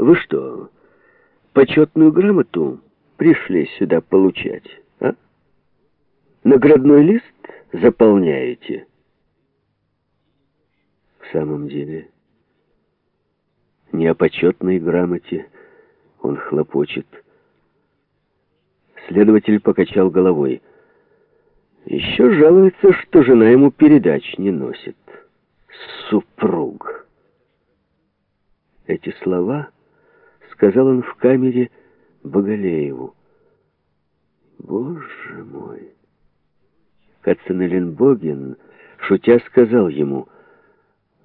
Вы что, почетную грамоту пришли сюда получать, а? Наградной лист заполняете? В самом деле, не о почетной грамоте он хлопочет. Следователь покачал головой. Еще жалуется, что жена ему передач не носит. Супруг. Эти слова сказал он в камере Боголееву. Боже мой! Кацанеленбоген, шутя, сказал ему,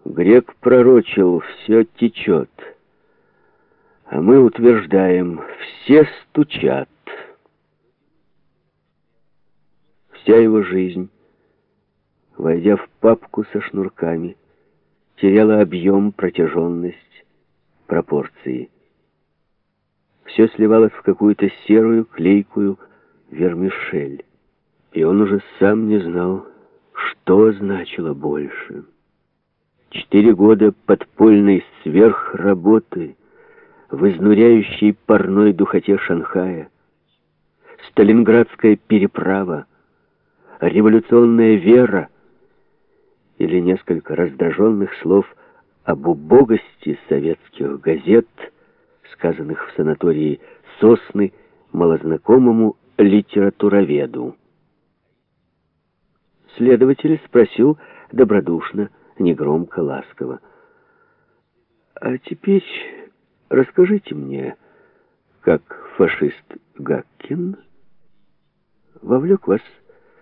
«Грек пророчил, все течет, а мы утверждаем, все стучат». Вся его жизнь, войдя в папку со шнурками, теряла объем, протяженность, пропорции. Все сливалось в какую-то серую, клейкую вермишель. И он уже сам не знал, что значило больше. Четыре года подпольной сверхработы в изнуряющей парной духоте Шанхая, Сталинградская переправа, революционная вера или несколько раздраженных слов об убогости советских газет, сказанных в санатории «Сосны» малознакомому литературоведу. Следователь спросил добродушно, негромко, ласково. «А теперь расскажите мне, как фашист Гаккин вовлек вас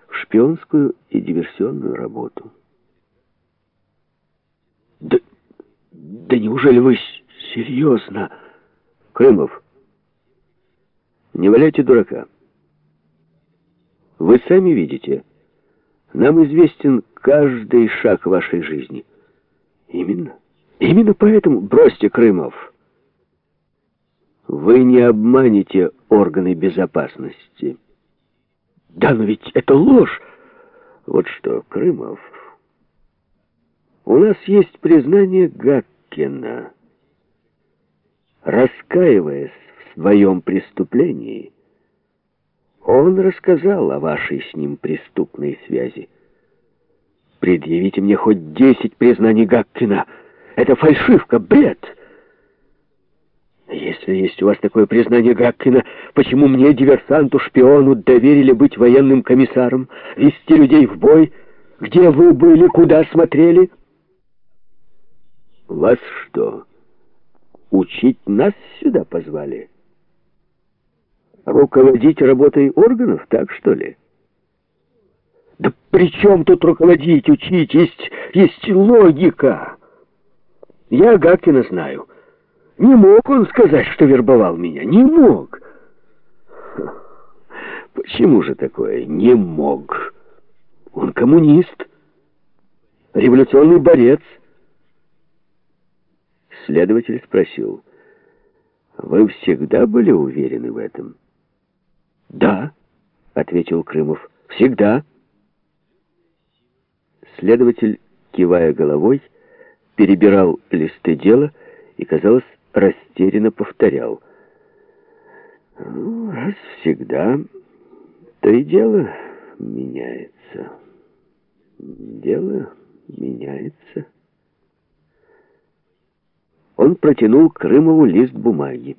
в шпионскую и диверсионную работу. Да, да неужели вы серьезно? Крымов, не валяйте дурака. Вы сами видите, нам известен каждый шаг вашей жизни. Именно. Именно поэтому бросьте Крымов. Вы не обманете органы безопасности. Да, но ведь это ложь. Вот что, Крымов, у нас есть признание Гаккина. Раскаиваясь в своем преступлении, он рассказал о вашей с ним преступной связи. Предъявите мне хоть десять признаний Гаккина. Это фальшивка, бред. Если есть у вас такое признание Гаккина, почему мне, диверсанту, шпиону, доверили быть военным комиссаром, вести людей в бой? Где вы были, куда смотрели? Вас что, учить нас сюда позвали? Руководить работой органов, так что ли? Да при чем тут руководить, учить? Есть, есть логика. Я Гаккина знаю. Не мог он сказать, что вербовал меня. Не мог. Почему же такое «не мог»? Он коммунист, революционный борец. Следователь спросил, «Вы всегда были уверены в этом?» «Да», — ответил Крымов, — «всегда». Следователь, кивая головой, перебирал листы дела и, казалось, растерянно повторял. «Ну, раз всегда, то и дело меняется. Дело меняется». Он протянул Крымову лист бумаги.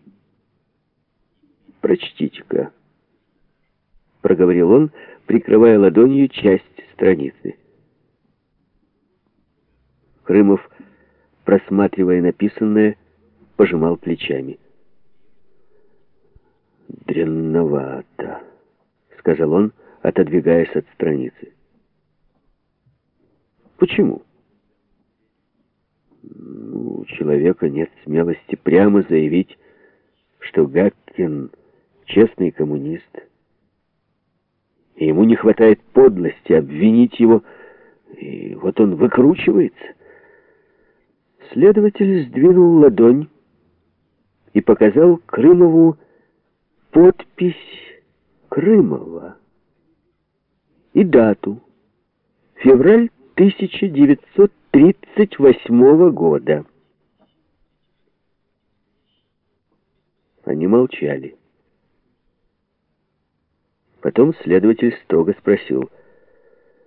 «Прочтите-ка», — проговорил он, прикрывая ладонью часть страницы. Крымов, просматривая написанное, пожимал плечами. «Дрянновато», — сказал он, отодвигаясь от страницы. «Почему?» «У человека нет смелости прямо заявить, что Гаккин — честный коммунист, и ему не хватает подлости обвинить его, и вот он выкручивается». Следователь сдвинул ладонь, и показал Крымову подпись Крымова и дату. Февраль 1938 года. Они молчали. Потом следователь строго спросил —